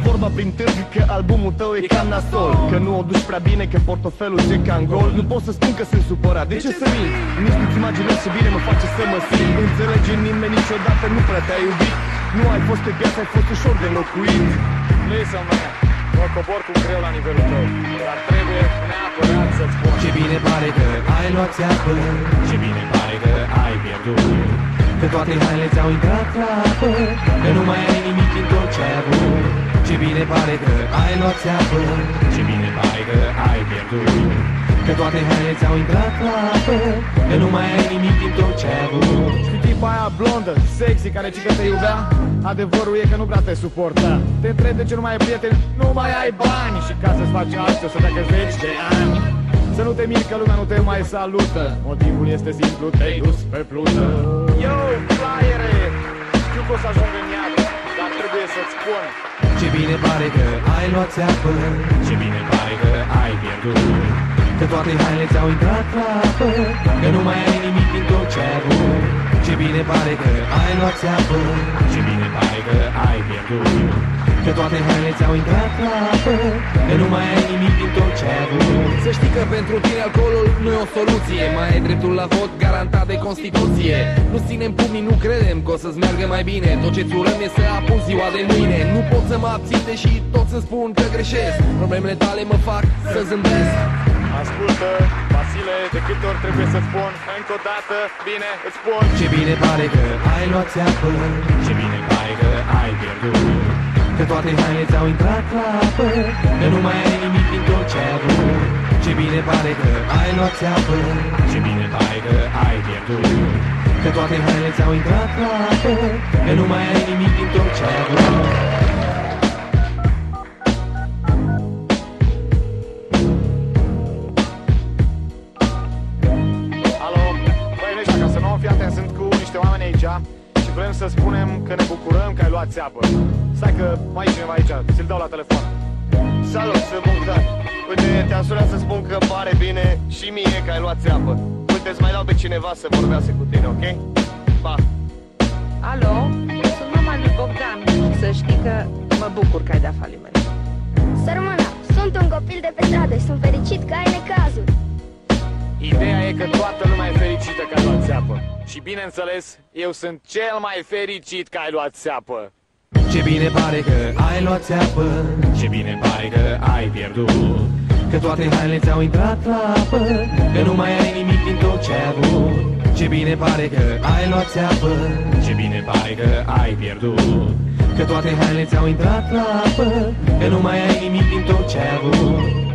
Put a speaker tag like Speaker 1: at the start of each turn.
Speaker 1: umblă vorba prin târg Că albumul tău e cam nasol. Că nu o duci prea bine, că portofelul e ca în gol. Nu pot să spun că sunt supărat, de ce să mint? Nici nu-ți imaginezi ce bine mă face să mă simt. Înțelege nimeni niciodată, nu prea te-ai iubit. Nu ai fost pe piață, ai fost ușor de locuit.
Speaker 2: Listen, man, mă cobor cu greu la nivelul tău. Dar trebuie neapărat să-ți spun.
Speaker 3: Ce bine pare că ai luat țeapă.
Speaker 2: Ce bine pare că ai pierdut.
Speaker 3: Că toate hainele ți-au intrat la apă Că nu mai ai nimic din bine pare că ai luat țeapă
Speaker 2: Ce bine pare că ai pierdut.
Speaker 3: Că toate hainele ți-au intrat la apă Că nu mai ai nimic din tot ce ai avut.
Speaker 2: Știi tipa aia blondă, sexy, care cică te iubea? Adevărul e că nu prea te suporta Te întreb de ce nu mai ai prieteni, nu mai ai bani. Și ca să-ți faci asta o să treacă zeci de ani. Să nu te miri că lumea nu te mai salută. Motivul este simplu, te-ai dus pe plută. Yo, flyere, știu că o să ajung în iad Dar trebuie să-ți spun
Speaker 3: Ce bine pare că ai luat țeapă.
Speaker 2: Ce bine pare că ai pierdut.
Speaker 3: Că toate hainele ți-au intrat la apă Că nu mai ai nimic din tot ce ai avut. Ce bine pare că ai luat țeapă.
Speaker 2: Ce bine pare că ai pierdut
Speaker 3: Că toate hainele ți-au intrat la apă Că nu mai ai nimic din tot ce ai avut.
Speaker 4: Să știi că pentru tine alcoolul nu e o soluție. Mai ai dreptul la vot garantat de Constituție. Nu ținem pumnii, nu credem că o să-ți meargă mai bine. Tot ce-ți urăm e să apun ziua de mâine. Nu pot să mă abțin deși toți îmi spun că greșesc. Problemele tale mă fac să zâmbesc.
Speaker 2: Ascultă, Vasile, de câte ori trebuie să spun Încă o dată, bine, îți spun.
Speaker 3: Ce bine pare că ai luat țeapă.
Speaker 2: Ce bine pare că ai pierdut
Speaker 3: Că toate hainele ți-au intrat la apă Că nu mai ai nimic din tot ce ai avut. Ce bine pare că ai luat țeapă
Speaker 2: Ce bine pare că ai pierdut.
Speaker 3: Că toate hainele ți-au intrat la apă Că nu mai ai nimic din tot ce ai avut.
Speaker 2: Alo, băi, nu ca să nu fii atent, sunt cu niște oameni aici Și vrem să spunem că ne bucurăm că ai luat țeapă Stai că mai e cineva aici, ți-l dau la telefon
Speaker 1: Salut, sunt Bogdan Uite, te-am sunat să spun că pare bine și mie că ai luat țeapă Uite, îți mai dau pe cineva să vorbească cu tine, ok? Pa!
Speaker 5: Alo, sunt mama lui Bogdan și să știi că mă bucur că ai dat faliment.
Speaker 6: Sărmâna, sunt un copil de pe stradă și sunt fericit că ai necazuri.
Speaker 2: Ideea e că toată lumea e fericită că ai luat țeapă Și bineînțeles, eu sunt cel mai fericit că ai luat țeapă.
Speaker 3: Ce bine pare că ai luat țeapă.
Speaker 2: Ce bine pare că ai pierdut.
Speaker 3: Că toate hainele ți-au intrat la apă Că nu mai ai nimic din tot ce ai avut. Ce bine pare că ai luat țeapă.
Speaker 2: Ce bine pare că ai pierdut.
Speaker 3: Că toate hainele ți-au intrat la apă Că nu mai ai nimic din tot ce ai avut